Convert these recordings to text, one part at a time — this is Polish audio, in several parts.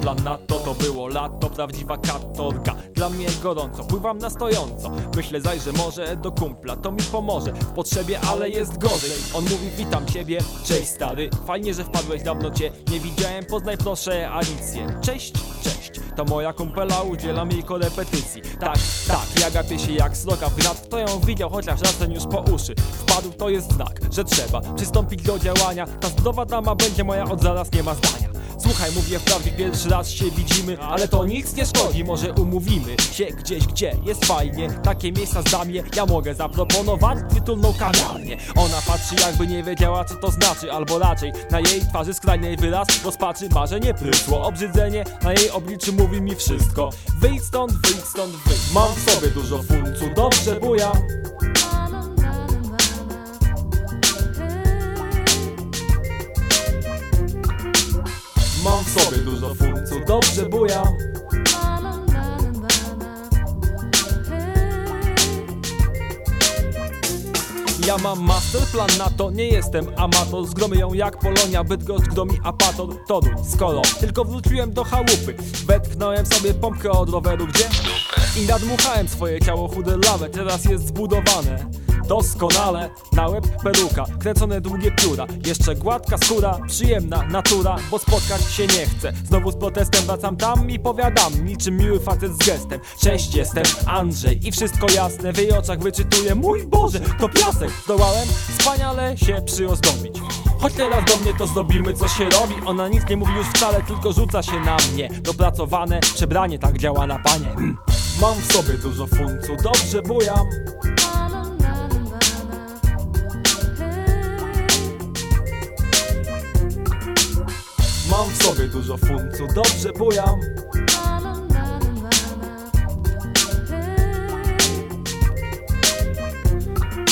plan na to, to było lato, prawdziwa katorga. Dla mnie gorąco, pływam na stojąco. Myślę że może do kumpla, to mi pomoże. W potrzebie, ale jest gorzej. On mówi, witam ciebie, cześć stary. Fajnie, że wpadłeś, dawno cię. Nie widziałem Poznaj proszę Alicję, cześć, cześć. To moja kumpela, udzielam jej korepetycji. Tak, tak, ja gapię się jak sroka w gnat Kto ją widział, chociaż raz już po uszy. Wpadł, to jest znak, że trzeba przystąpić do działania. Ta zdrowa dama będzie moja od zaraz, nie ma zdania Słuchaj, mówię wprawdzie pierwszy raz się widzimy Ale to nic nie szkodzi, może umówimy się gdzieś, gdzie jest fajnie. Takie miejsca zdamie, ja mogę zaproponować tytulną kawiarnię. Ona patrzy jakby nie wiedziała co to znaczy Albo raczej na jej twarzy skrajny wyraz rozpaczy Marzenie prysło, obrzydzenie na jej obliczu mówi mi wszystko. Wyjdź stąd, wyjdź stąd, wyjdź. Mam w sobie dużo funcu, dobrze bujam w sobie dużo funcu, dobrze bujam Ja mam master plan na to, nie jestem amator. Zgromy ją jak Polonia, Bydgoszcz, Gdomi, Apator, Toruń Skoro tylko wróciłem do chałupy Wetknąłem sobie pompkę od roweru, gdzie? I nadmuchałem swoje ciało chude lawę Teraz jest zbudowane Doskonale, na łeb peruka, kręcone długie pióra. Jeszcze gładka skóra, przyjemna natura Bo spotkać się nie chcę. Znowu z protestem wracam tam i powiadam Niczym miły facet z gestem. Cześć, jestem Andrzej i wszystko jasne. W jej oczach wyczytuję, mój Boże, to piasek. Zdołałem wspaniale się przyozdobić. Chodź teraz do mnie to zrobimy co się robi. Ona nic nie mówi już wcale, tylko rzuca się na mnie. Dopracowane przebranie tak działa na panie. Mam w sobie dużo funcu, dobrze bujam Mam w sobie dużo funcu, dobrze bujam.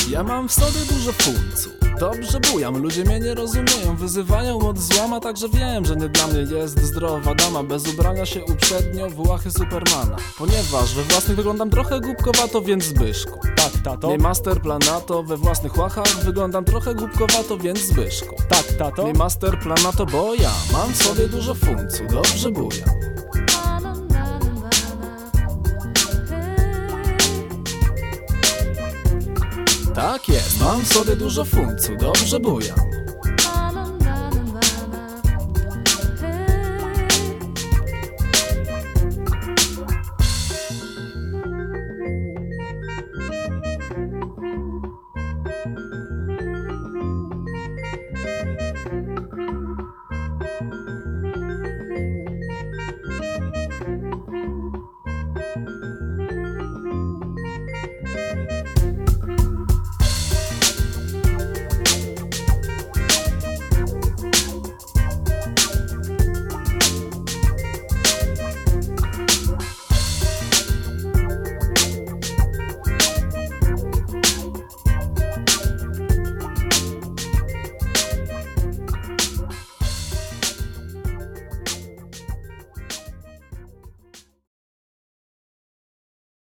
Ja mam w sobie dużo funcu Dobrze bujam, ludzie mnie nie rozumieją Wyzywają od złama, także wiem, że nie dla mnie jest zdrowa dama. Bez ubrania się uprzednio w łachy Supermana. Ponieważ we własnych wyglądam trochę głupkowato, więc Zbyszku. Tak, tato, Nie master plan na to, we własnych łachach wyglądam trochę głupkowato, więc Zbyszku. Tak, tato. Nie master plan na to, bo ja mam w sobie dużo funcu Dobrze bujam Tak jest, mam w sobie dużo funcu, dobrze bujam